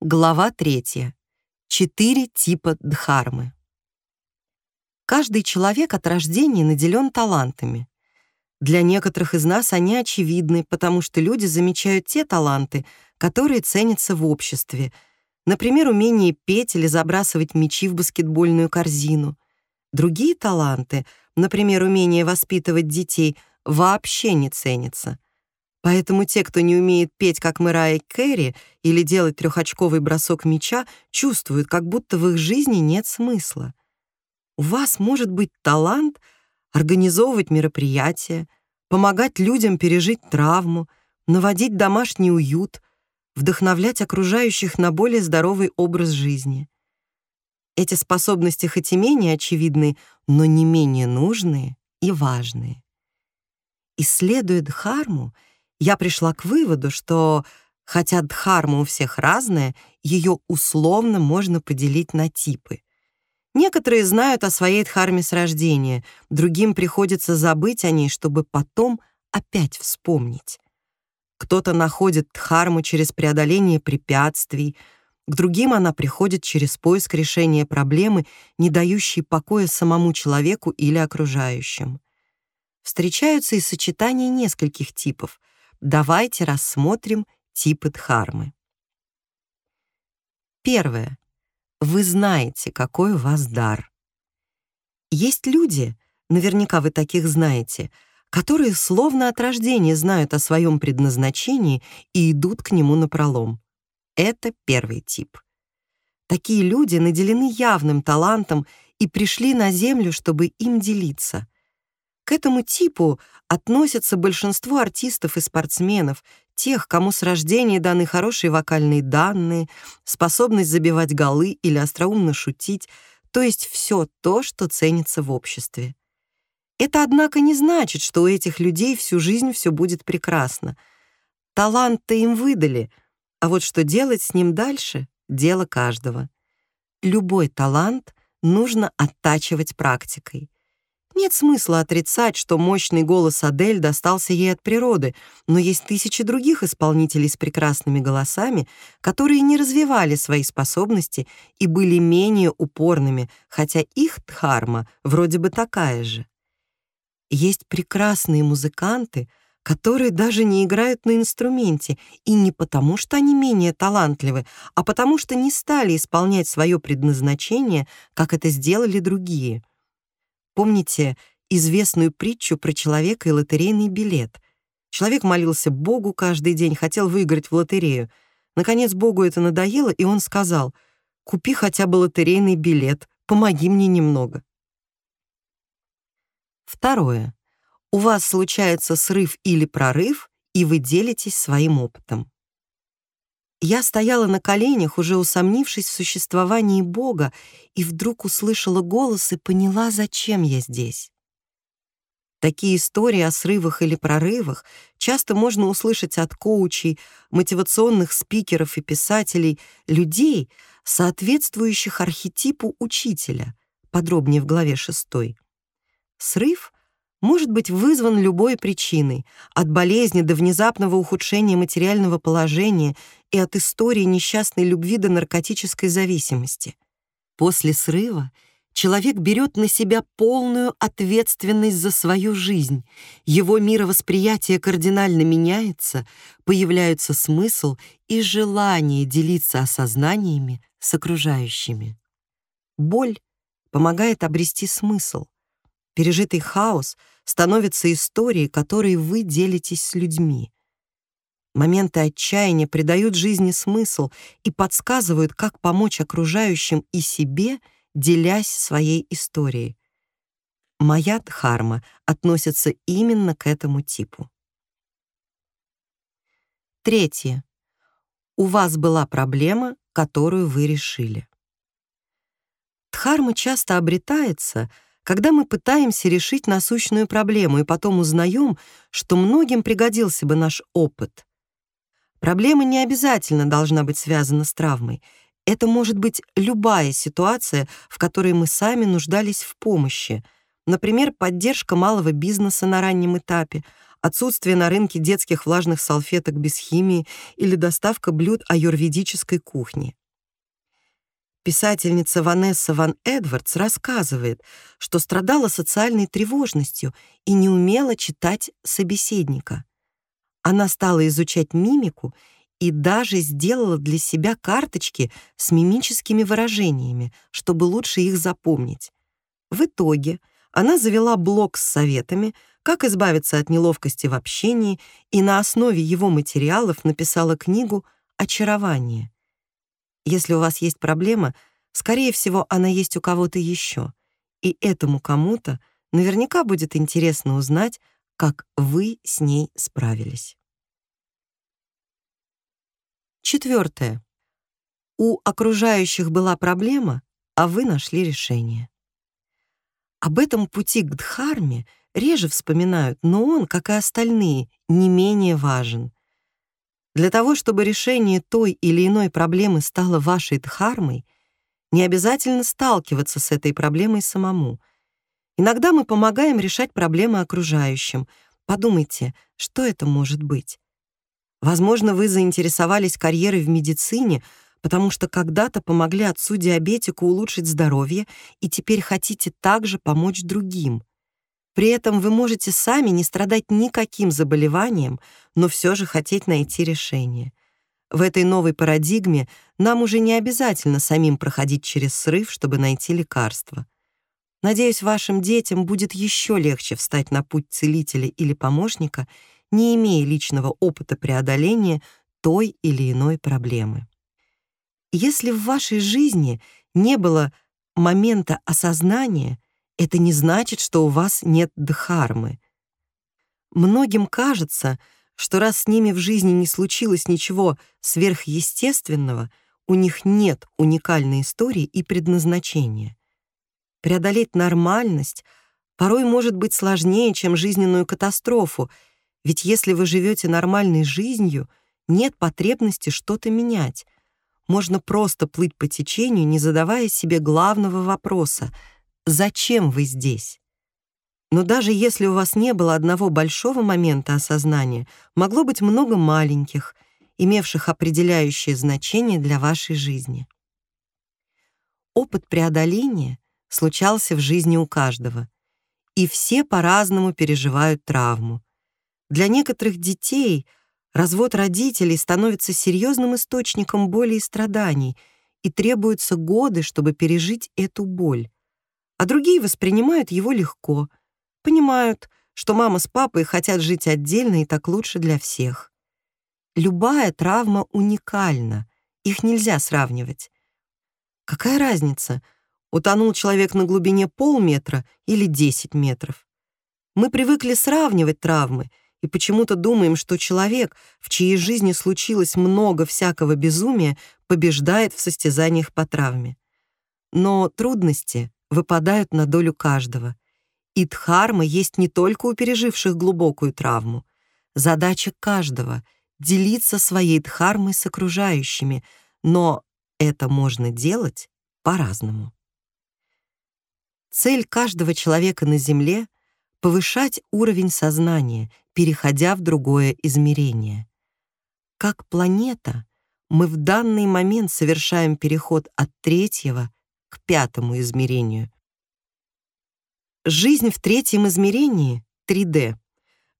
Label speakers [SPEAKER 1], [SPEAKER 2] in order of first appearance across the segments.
[SPEAKER 1] Глава третья. Четыре типа дхармы. Каждый человек от рождения наделен талантами. Для некоторых из нас они очевидны, потому что люди замечают те таланты, которые ценятся в обществе. Например, умение петь или забрасывать мячи в баскетбольную корзину. Другие таланты, например, умение воспитывать детей, вообще не ценятся — Поэтому те, кто не умеет петь, как Мэрайя Кэрри, или делать трехочковый бросок мяча, чувствуют, как будто в их жизни нет смысла. У вас может быть талант организовывать мероприятия, помогать людям пережить травму, наводить домашний уют, вдохновлять окружающих на более здоровый образ жизни. Эти способности хоть и менее очевидны, но не менее нужные и важные. Исследуя Дхарму — я пришла к выводу, что, хотя дхарма у всех разная, ее условно можно поделить на типы. Некоторые знают о своей дхарме с рождения, другим приходится забыть о ней, чтобы потом опять вспомнить. Кто-то находит дхарму через преодоление препятствий, к другим она приходит через поиск решения проблемы, не дающей покоя самому человеку или окружающим. Встречаются и сочетания нескольких типов, Давайте рассмотрим типы дхармы. Первое. Вы знаете, какой у вас дар. Есть люди, наверняка вы таких знаете, которые словно от рождения знают о своем предназначении и идут к нему напролом. Это первый тип. Такие люди наделены явным талантом и пришли на Землю, чтобы им делиться — к этому типу относятся большинство артистов и спортсменов, тех, кому с рождения даны хорошие вокальные данные, способность забивать голы или остроумно шутить, то есть все то, что ценится в обществе. Это, однако, не значит, что у этих людей всю жизнь все будет прекрасно. Талант-то им выдали, а вот что делать с ним дальше — дело каждого. Любой талант нужно оттачивать практикой. Нет смысла отрицать, что мощный голос Адель достался ей от природы, но есть тысячи других исполнителей с прекрасными голосами, которые не развивали свои способности и были менее упорными, хотя их дхарма вроде бы такая же. Есть прекрасные музыканты, которые даже не играют на инструменте, и не потому, что они менее талантливы, а потому что не стали исполнять свое предназначение, как это сделали другие. Помните известную притчу про человека и лотерейный билет? Человек молился Богу каждый день, хотел выиграть в лотерею. Наконец Богу это надоело, и он сказал, «Купи хотя бы лотерейный билет, помоги мне немного». Второе. У вас случается срыв или прорыв, и вы делитесь своим опытом. Я стояла на коленях, уже усомнившись в существовании Бога, и вдруг услышала голос и поняла, зачем я здесь. Такие истории о срывах или прорывах часто можно услышать от коучей, мотивационных спикеров и писателей, людей, соответствующих архетипу учителя, подробнее в главе 6. Срыв может быть вызван любой причиной, от болезни до внезапного ухудшения материального положения и от истории несчастной любви до наркотической зависимости. После срыва человек берет на себя полную ответственность за свою жизнь, его мировосприятие кардинально меняется, появляются смысл и желание делиться осознаниями с окружающими. Боль помогает обрести смысл — Пережитый хаос становится историей, которой вы делитесь с людьми. Моменты отчаяния придают жизни смысл и подсказывают, как помочь окружающим и себе, делясь своей историей. Моя дхарма относится именно к этому типу. Третье. У вас была проблема, которую вы решили. Дхарма часто обретается — когда мы пытаемся решить насущную проблему и потом узнаем, что многим пригодился бы наш опыт. Проблема не обязательно должна быть связана с травмой. Это может быть любая ситуация, в которой мы сами нуждались в помощи. Например, поддержка малого бизнеса на раннем этапе, отсутствие на рынке детских влажных салфеток без химии или доставка блюд аюрведической кухни. Писательница Ванесса Ван Эдвардс рассказывает, что страдала социальной тревожностью и не умела читать собеседника. Она стала изучать мимику и даже сделала для себя карточки с мимическими выражениями, чтобы лучше их запомнить. В итоге она завела блог с советами, как избавиться от неловкости в общении, и на основе его материалов написала книгу «Очарование». Если у вас есть проблема, скорее всего, она есть у кого-то еще, и этому кому-то наверняка будет интересно узнать, как вы с ней справились. Четвертое. У окружающих была проблема, а вы нашли решение. Об этом пути к Дхарме реже вспоминают, но он, как и остальные, не менее важен. Для того, чтобы решение той или иной проблемы стало вашей Дхармой, не обязательно сталкиваться с этой проблемой самому. Иногда мы помогаем решать проблемы окружающим. Подумайте, что это может быть? Возможно, вы заинтересовались карьерой в медицине, потому что когда-то помогли отцу-диабетику улучшить здоровье и теперь хотите также помочь другим. При этом вы можете сами не страдать никаким заболеванием, но все же хотеть найти решение. В этой новой парадигме нам уже не обязательно самим проходить через срыв, чтобы найти лекарство. Надеюсь, вашим детям будет еще легче встать на путь целителя или помощника, не имея личного опыта преодоления той или иной проблемы. Если в вашей жизни не было момента осознания, это не значит, что у вас нет дхармы. Многим кажется, что раз с ними в жизни не случилось ничего сверхъестественного, у них нет уникальной истории и предназначения. Преодолеть нормальность порой может быть сложнее, чем жизненную катастрофу, ведь если вы живете нормальной жизнью, нет потребности что-то менять — можно просто плыть по течению, не задавая себе главного вопроса «Зачем вы здесь?». Но даже если у вас не было одного большого момента осознания, могло быть много маленьких, имевших определяющее значение для вашей жизни. Опыт преодоления случался в жизни у каждого, и все по-разному переживают травму. Для некоторых детей — Развод родителей становится серьезным источником боли и страданий, и требуются годы, чтобы пережить эту боль. А другие воспринимают его легко, понимают, что мама с папой хотят жить отдельно и так лучше для всех. Любая травма уникальна, их нельзя сравнивать. Какая разница, утонул человек на глубине полметра или 10 метров? Мы привыкли сравнивать травмы — и почему-то думаем, что человек, в чьей жизни случилось много всякого безумия, побеждает в состязаниях по травме. Но трудности выпадают на долю каждого. И дхарма есть не только у переживших глубокую травму. Задача каждого — делиться своей дхармой с окружающими, но это можно делать по-разному. Цель каждого человека на Земле — повышать уровень сознания, переходя в другое измерение. Как планета, мы в данный момент совершаем переход от третьего к пятому измерению. Жизнь в третьем измерении, 3D,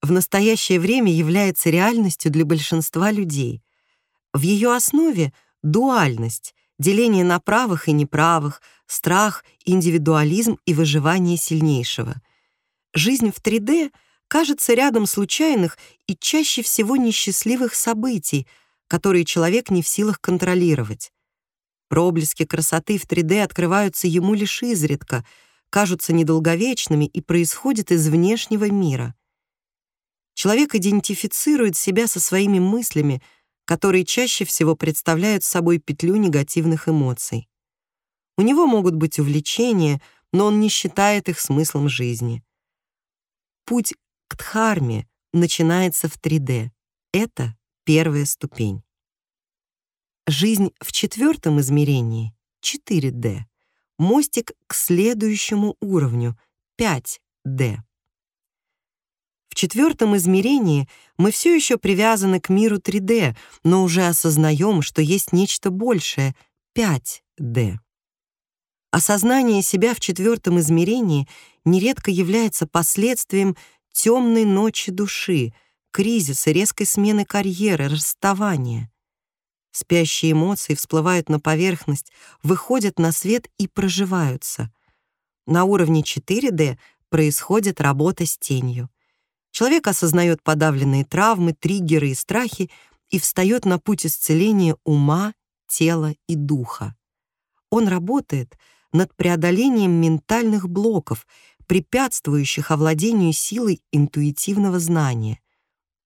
[SPEAKER 1] в настоящее время является реальностью для большинства людей. В ее основе дуальность, деление на правых и неправых, страх, индивидуализм и выживание сильнейшего. Жизнь в 3D — кажется рядом случайных и чаще всего несчастливых событий, которые человек не в силах контролировать. Проблески красоты в 3D открываются ему лишь изредка, кажутся недолговечными и происходят из внешнего мира. Человек идентифицирует себя со своими мыслями, которые чаще всего представляют собой петлю негативных эмоций. У него могут быть увлечения, но он не считает их смыслом жизни. Путь к Дхарме начинается в 3D. Это первая ступень. Жизнь в четвертом измерении 4D. Мостик к следующему уровню 5D. В четвертом измерении мы все еще привязаны к миру 3D, но уже осознаем, что есть нечто большее — 5D. Осознание себя в четвертом измерении нередко является последствием темной ночи души, кризиса, резкой смены карьеры, расставания. Спящие эмоции всплывают на поверхность, выходят на свет и проживаются. На уровне 4D происходит работа с тенью. Человек осознает подавленные травмы, триггеры и страхи и встает на путь исцеления ума, тела и духа. Он работает над преодолением ментальных блоков, препятствующих овладению силой интуитивного знания.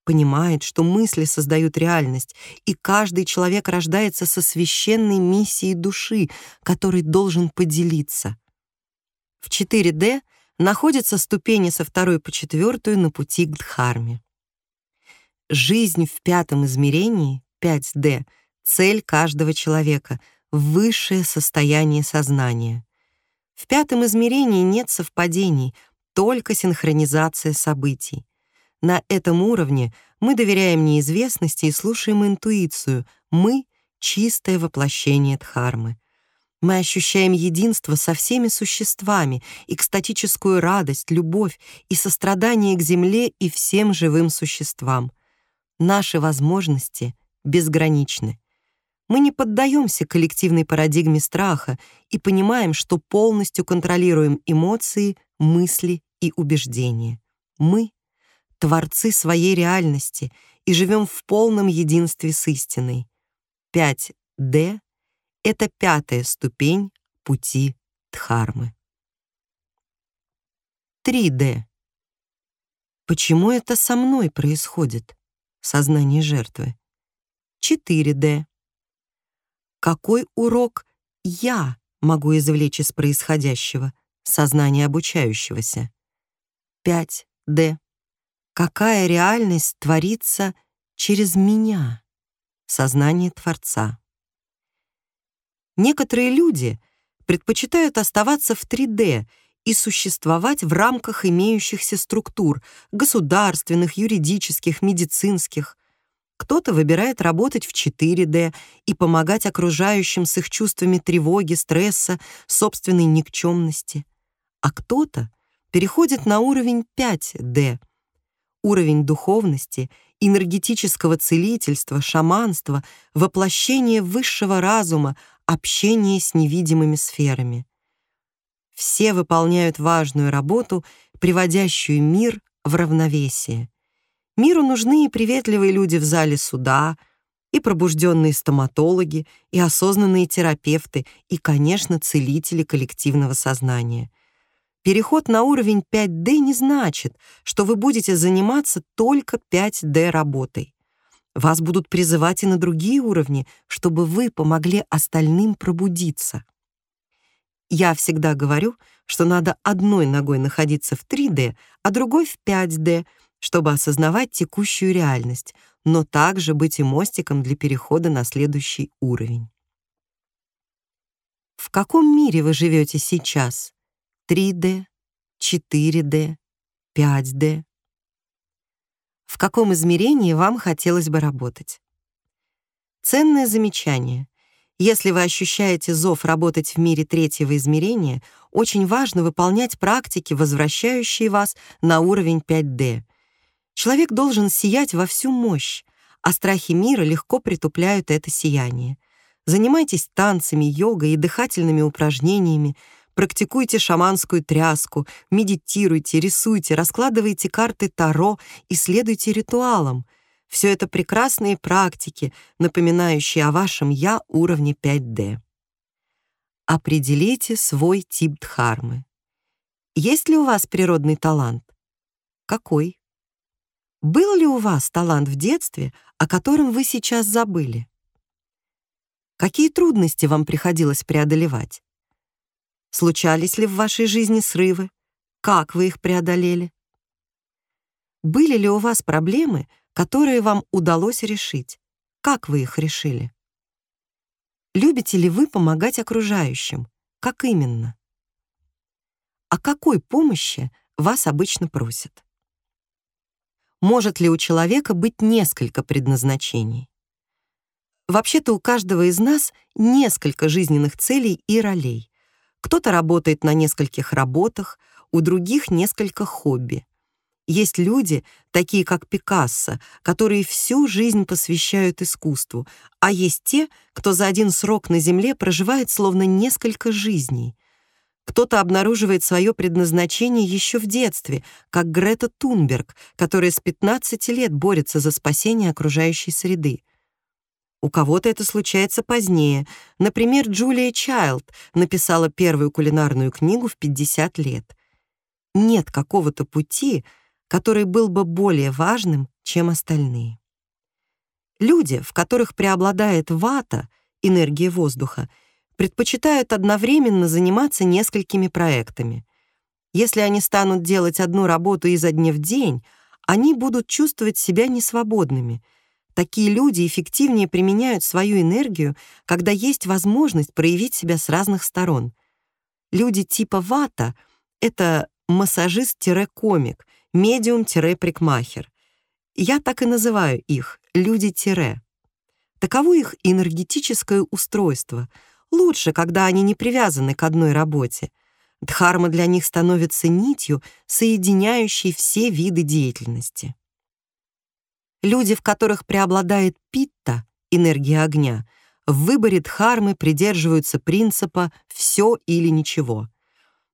[SPEAKER 1] Понимает, что мысли создают реальность, и каждый человек рождается со священной миссией души, которой должен поделиться. В 4D находятся ступени со второй по четвертую на пути к Дхарме. Жизнь в пятом измерении, 5D, цель каждого человека, высшее состояние сознания. В пятом измерении нет совпадений, только синхронизация событий. На этом уровне мы доверяем неизвестности и слушаем интуицию. Мы — чистое воплощение Дхармы. Мы ощущаем единство со всеми существами, экстатическую радость, любовь и сострадание к Земле и всем живым существам. Наши возможности безграничны. Мы не поддаемся коллективной парадигме страха и понимаем, что полностью контролируем эмоции, мысли и убеждения. Мы — творцы своей реальности и живем в полном единстве с истиной. 5D это пятая ступень пути Дхармы. 3D. Почему это со мной происходит? Сознание жертвы. 4D. Какой урок я могу извлечь из происходящего? Сознание обучающегося. 5D. Какая реальность творится через меня? Сознание Творца. Некоторые люди предпочитают оставаться в 3D и существовать в рамках имеющихся структур — государственных, юридических, медицинских. Кто-то выбирает работать в 4D и помогать окружающим с их чувствами тревоги, стресса, собственной никчемности. А кто-то переходит на уровень 5D — уровень духовности энергетического целительства, шаманства, воплощения высшего разума, общение с невидимыми сферами. Все выполняют важную работу, приводящую мир в равновесие. Миру нужны и приветливые люди в зале суда, и пробужденные стоматологи, и осознанные терапевты, и, конечно, целители коллективного сознания. Переход на уровень 5D не значит, что вы будете заниматься только 5D работой. Вас будут призывать и на другие уровни, чтобы вы помогли остальным пробудиться. Я всегда говорю, что надо одной ногой находиться в 3D, а другой в 5D, чтобы осознавать текущую реальность, но также быть и мостиком для перехода на следующий уровень. В каком мире вы живете сейчас? 3D, 4D, 5D? в каком измерении вам хотелось бы работать. Ценное замечание. Если вы ощущаете зов работать в мире третьего измерения, очень важно выполнять практики, возвращающие вас на уровень 5D. Человек должен сиять во всю мощь, а страхи мира легко притупляют это сияние. Занимайтесь танцами, йогой и дыхательными упражнениями, Практикуйте шаманскую тряску, медитируйте, рисуйте, раскладывайте карты Таро и следуйте ритуалам. Все это прекрасные практики, напоминающие о вашем «я» уровне 5D. Определите свой тип дхармы. Есть ли у вас природный талант? Какой? Был ли у вас талант в детстве, о котором вы сейчас забыли? Какие трудности вам приходилось преодолевать? Случались ли в вашей жизни срывы? Как вы их преодолели? Были ли у вас проблемы, которые вам удалось решить? Как вы их решили? Любите ли вы помогать окружающим? Как именно? О какой помощи вас обычно просят? Может ли у человека быть несколько предназначений. Вообще-то у каждого из нас несколько жизненных целей и ролей. Кто-то работает на нескольких работах, у других несколько хобби. Есть люди, такие как Пикассо, которые всю жизнь посвящают искусству, а есть те, кто за один срок на Земле проживает словно несколько жизней. Кто-то обнаруживает свое предназначение еще в детстве, как Грета Тунберг, которая с 15 лет борется за спасение окружающей среды. У кого-то это случается позднее. Например, Джулия Чайлд написала первую кулинарную книгу в 50 лет. Нет какого-то пути, который был бы более важным, чем остальные. Люди, в которых преобладает вата, энергия воздуха, предпочитают одновременно заниматься несколькими проектами. Если они станут делать одну работу изо дня в день, они будут чувствовать себя несвободными. Такие люди эффективнее применяют свою энергию, когда есть возможность проявить себя с разных сторон. Люди типа вата — это массажист-комик, медиум-прикмахер. Я так и называю их — люди-тире. Таково их энергетическое устройство. Лучше, когда они не привязаны к одной работе. Дхарма для них становится нитью, соединяющей все виды деятельности. Люди, в которых преобладает питта, энергия огня, в выборе дхармы придерживаются принципа «все или ничего».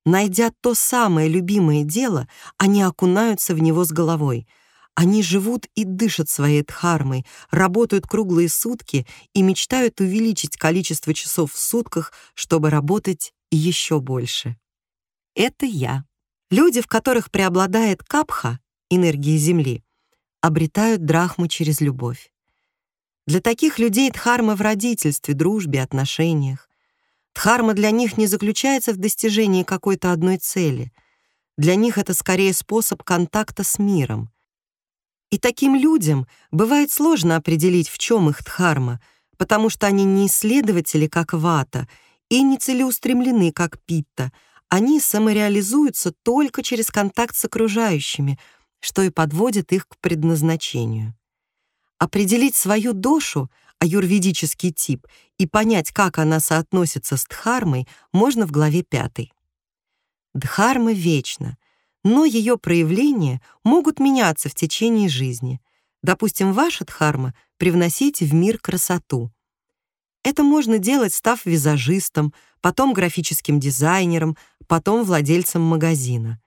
[SPEAKER 1] Найдя то самое любимое дело, они окунаются в него с головой. Они живут и дышат своей дхармой, работают круглые сутки и мечтают увеличить количество часов в сутках, чтобы работать еще больше. Это я. Люди, в которых преобладает капха, энергия Земли, обретают драхму через любовь. Для таких людей дхарма в родительстве, дружбе, отношениях. Дхарма для них не заключается в достижении какой-то одной цели. Для них это скорее способ контакта с миром. И таким людям бывает сложно определить, в чем их дхарма, потому что они не исследователи, как вата, и не целеустремлены, как питта. Они самореализуются только через контакт с окружающими, что и подводит их к предназначению. Определить свою дошу — аюрведический тип и понять, как она соотносится с дхармой, можно в главе 5. Дхарма вечна, но ее проявления могут меняться в течение жизни. Допустим, ваша дхарма — привносить в мир красоту. Это можно делать, став визажистом, потом графическим дизайнером, потом владельцем магазина.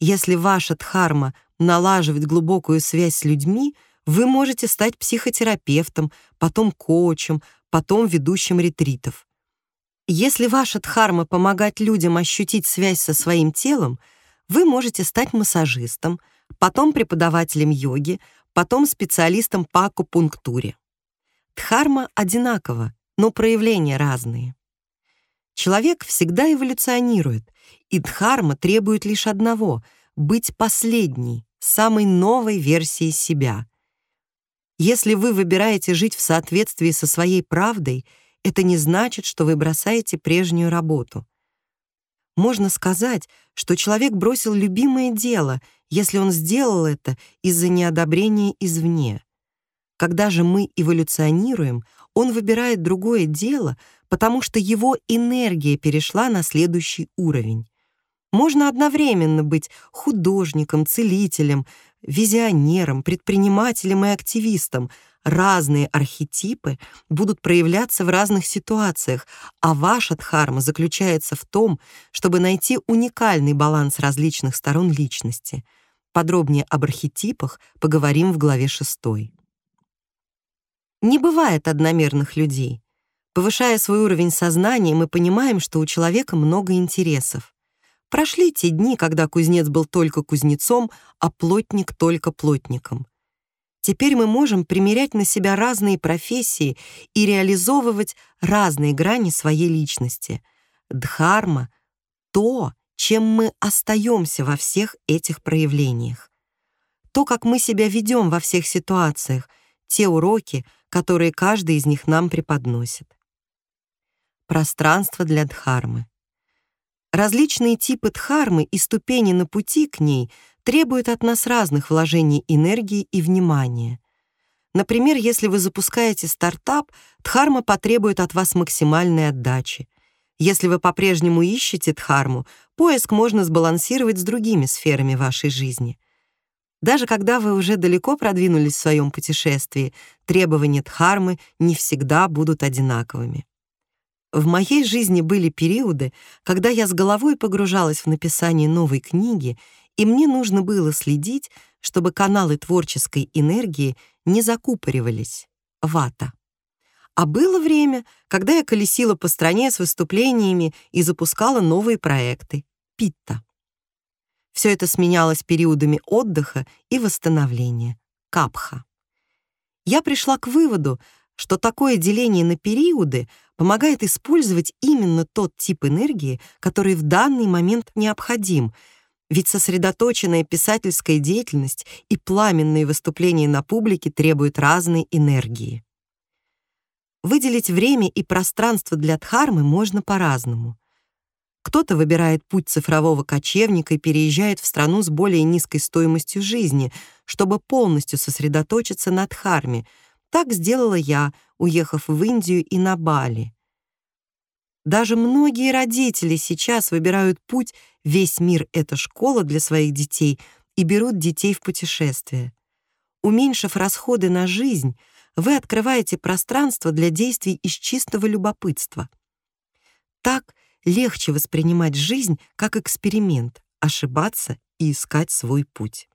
[SPEAKER 1] Если ваша дхарма — налаживать глубокую связь с людьми — вы можете стать психотерапевтом, потом коучем, потом ведущим ретритов. Если ваша дхарма помогать людям ощутить связь со своим телом, вы можете стать массажистом, потом преподавателем йоги, потом специалистом по акупунктуре. Дхарма одинакова, но проявления разные. Человек всегда эволюционирует, и дхарма требует лишь одного — быть последней, самой новой версией себя — если вы выбираете жить в соответствии со своей правдой, это не значит, что вы бросаете прежнюю работу. Можно сказать, что человек бросил любимое дело, если он сделал это из-за неодобрения извне. Когда же мы эволюционируем, он выбирает другое дело, потому что его энергия перешла на следующий уровень. Можно одновременно быть художником, целителем, визионером, предпринимателем и активистом. Разные архетипы будут проявляться в разных ситуациях, а ваша дхарма заключается в том, чтобы найти уникальный баланс различных сторон личности. Подробнее об архетипах поговорим в главе 6. Не бывает одномерных людей. Повышая свой уровень сознания, мы понимаем, что у человека много интересов. Прошли те дни, когда кузнец был только кузнецом, а плотник только плотником. Теперь мы можем примерять на себя разные профессии и реализовывать разные грани своей личности. Дхарма — то, чем мы остаемся во всех этих проявлениях. То, как мы себя ведем во всех ситуациях, те уроки, которые каждый из них нам преподносит. Пространство для Дхармы. Различные типы дхармы и ступени на пути к ней требуют от нас разных вложений энергии и внимания. Например, если вы запускаете стартап, дхарма потребует от вас максимальной отдачи. Если вы по-прежнему ищете дхарму, поиск можно сбалансировать с другими сферами вашей жизни. Даже когда вы уже далеко продвинулись в своем путешествии, требования дхармы не всегда будут одинаковыми. В моей жизни были периоды, когда я с головой погружалась в написание новой книги, и мне нужно было следить, чтобы каналы творческой энергии не закупоривались. Вата. А было время, когда я колесила по стране с выступлениями и запускала новые проекты. Питта. Все это сменялось периодами отдыха и восстановления. Капха. Я пришла к выводу, что такое деление на периоды помогает использовать именно тот тип энергии, который в данный момент необходим, ведь сосредоточенная писательская деятельность и пламенные выступления на публике требуют разной энергии. Выделить время и пространство для дхармы можно по-разному. Кто-то выбирает путь цифрового кочевника и переезжает в страну с более низкой стоимостью жизни, чтобы полностью сосредоточиться на дхарме. Так сделала я, уехав в Индию и на Бали. Даже многие родители сейчас выбирают путь «Весь мир — это школа для своих детей» и берут детей в путешествие. Уменьшив расходы на жизнь — вы открываете пространство для действий из чистого любопытства. Так легче воспринимать жизнь как эксперимент, ошибаться и искать свой путь.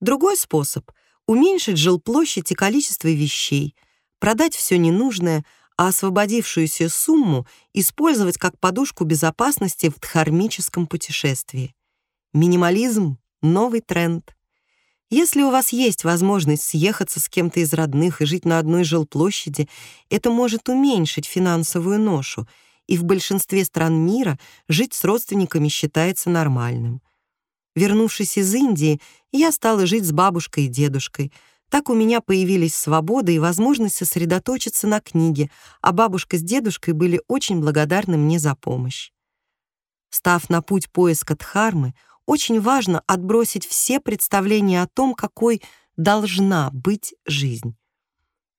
[SPEAKER 1] Другой способ — уменьшить жилплощадь и количество вещей, продать все ненужное, а освободившуюся сумму использовать как подушку безопасности в дхармическом путешествии. Минимализм — новый тренд. Если у вас есть возможность съехаться с кем-то из родных и жить на одной жилплощади, это может уменьшить финансовую ношу, и в большинстве стран мира жить с родственниками считается нормальным. Вернувшись из Индии, я стала жить с бабушкой и дедушкой. Так у меня появились свобода и возможность сосредоточиться на книге, а бабушка с дедушкой были очень благодарны мне за помощь. Став на путь поиска Дхармы, очень важно отбросить все представления о том, какой должна быть жизнь.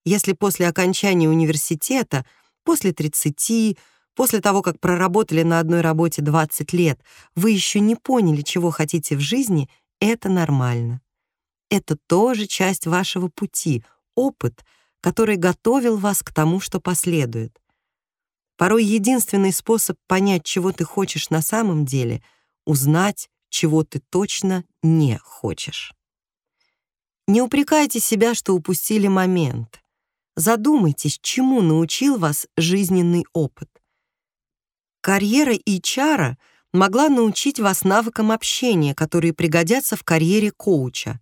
[SPEAKER 1] Если после окончания университета, после 30, после того, как проработали на одной работе 20 лет, вы еще не поняли, чего хотите в жизни, это нормально. Это тоже часть вашего пути, опыт, который готовил вас к тому, что последует. Порой единственный способ понять, чего ты хочешь на самом деле — узнать, чего ты точно не хочешь. Не упрекайте себя, что упустили момент. Задумайтесь, чему научил вас жизненный опыт. Карьера HR могла научить вас навыкам общения, которые пригодятся в карьере коуча.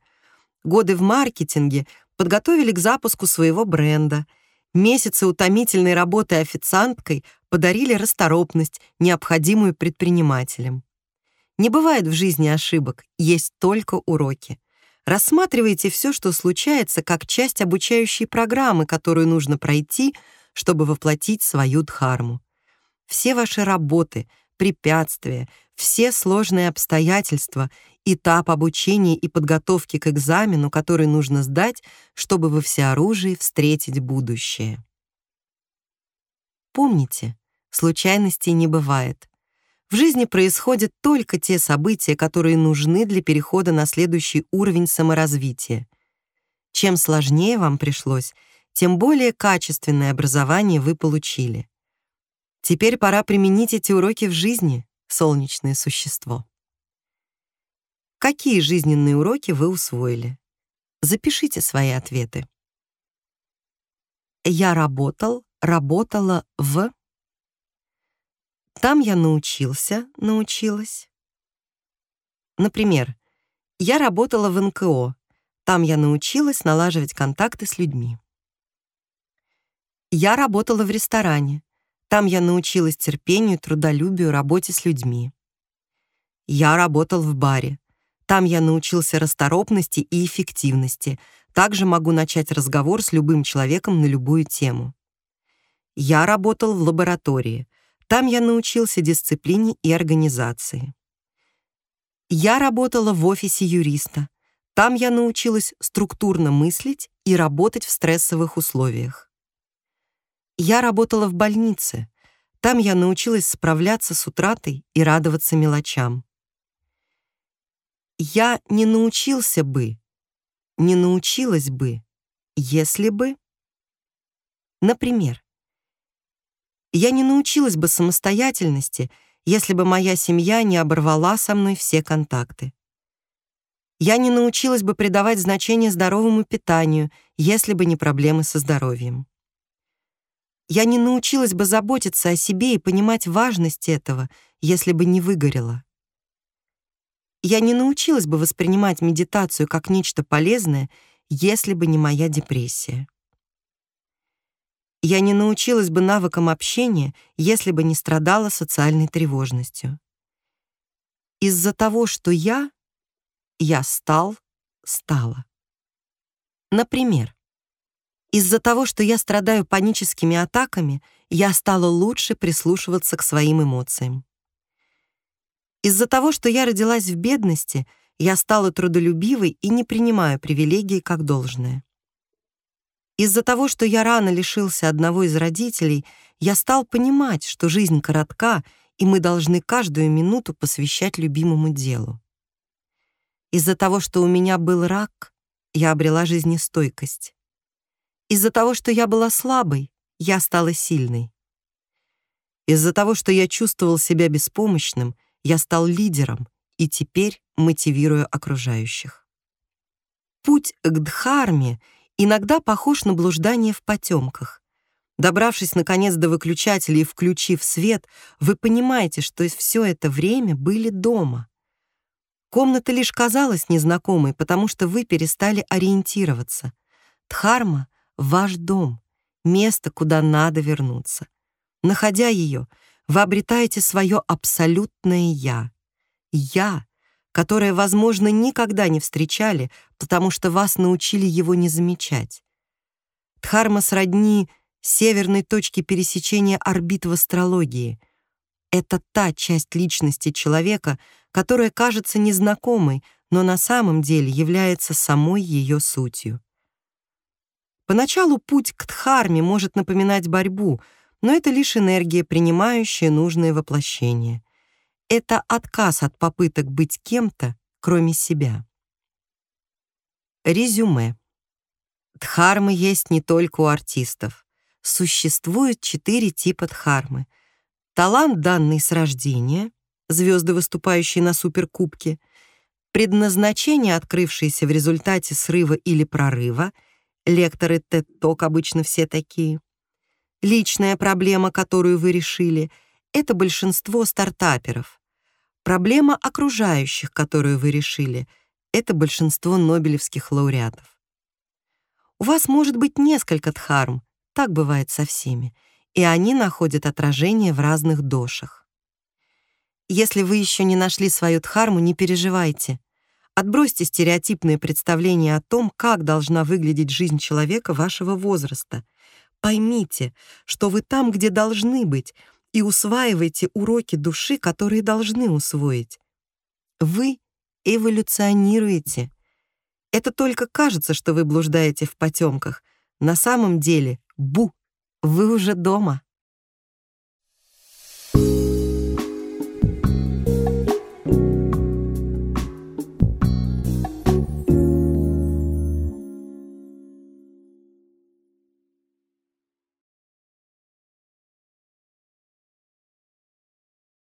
[SPEAKER 1] Годы в маркетинге подготовили к запуску своего бренда. Месяцы утомительной работы официанткой подарили расторопность, необходимую предпринимателям. Не бывает в жизни ошибок, есть только уроки. Рассматривайте все, что случается, как часть обучающей программы, которую нужно пройти, чтобы воплотить свою дхарму. Все ваши работы, препятствия, все сложные обстоятельства, этап обучения и подготовки к экзамену, который нужно сдать, чтобы во всеоружии встретить будущее. Помните, случайностей не бывает. В жизни происходят только те события, которые нужны для перехода на следующий уровень саморазвития. Чем сложнее вам пришлось, тем более качественное образование вы получили. Теперь пора применить эти уроки в жизни, солнечное существо. Какие жизненные уроки вы усвоили? Запишите свои ответы. Я работал, работала в там я научился, научилась. Например, я работала в НКО. Там я научилась налаживать контакты с людьми. Я работала в ресторане. Там я научилась терпению, трудолюбию, работе с людьми. Я работал в баре. Там я научился расторопности и эффективности. Также могу начать разговор с любым человеком на любую тему. Я работал в лаборатории. Там я научился дисциплине и организации. Я работала в офисе юриста. Там я научилась структурно мыслить и работать в стрессовых условиях. Я работала в больнице. Там я научилась справляться с утратой и радоваться мелочам. Я не научился бы, не научилась бы, если бы... Например, я не научилась бы самостоятельности, если бы моя семья не оборвала со мной все контакты. Я не научилась бы придавать значение здоровому питанию, если бы не проблемы со здоровьем. Я не научилась бы заботиться о себе и понимать важность этого, если бы не выгорела. Я не научилась бы воспринимать медитацию как нечто полезное, если бы не моя депрессия. Я не научилась бы навыкам общения, если бы не страдала социальной тревожностью. Из-за того, что я, я стал, стала. Например, из-за того, что я страдаю паническими атаками, я стала лучше прислушиваться к своим эмоциям. Из-за того, что я родилась в бедности, я стала трудолюбивой и не принимаю привилегии как должное. Из-за того, что я рано лишился одного из родителей, я стал понимать, что жизнь коротка, и мы должны каждую минуту посвящать любимому делу. Из-за того, что у меня был рак, я обрела жизнестойкость. Из-за того, что я была слабой, я стала сильной. Из-за того, что я чувствовал себя беспомощным, я стал лидером и теперь мотивирую окружающих. Путь к Дхарме иногда похож на блуждание в потемках. Добравшись, наконец, до выключателя и включив свет, вы понимаете, что все это время были дома. Комната лишь казалась незнакомой, потому что вы перестали ориентироваться. Дхарма — ваш дом, место, куда надо вернуться. Находя ее, вы обретаете свое абсолютное «я». «Я», которое, возможно, никогда не встречали, потому что вас научили его не замечать. Дхарма сродни северной точке пересечения орбит в астрологии. Это та часть личности человека, которая кажется незнакомой, но на самом деле является самой ее сутью. Поначалу путь к Дхарме может напоминать борьбу — но это лишь энергия, принимающая нужное воплощение. Это отказ от попыток быть кем-то, кроме себя. Резюме. Дхармы есть не только у артистов. Существует четыре типа дхармы. Талант, данный с рождения, звезды, выступающие на суперкубке, предназначение, открывшееся в результате срыва или прорыва, лекторы TED-Talk обычно все такие, Личная проблема, которую вы решили, это большинство стартаперов. Проблема окружающих, которую вы решили, это большинство нобелевских лауреатов. У вас может быть несколько дхарм, так бывает со всеми, и они находят отражение в разных дошах. Если вы еще не нашли свою дхарму, не переживайте. Отбросьте стереотипные представления о том, как должна выглядеть жизнь человека вашего возраста — Поймите, что вы там, где должны быть, и усваивайте уроки души, которые должны усвоить. Вы эволюционируете. Это только кажется, что вы блуждаете в потемках. На самом деле, бу, вы уже дома.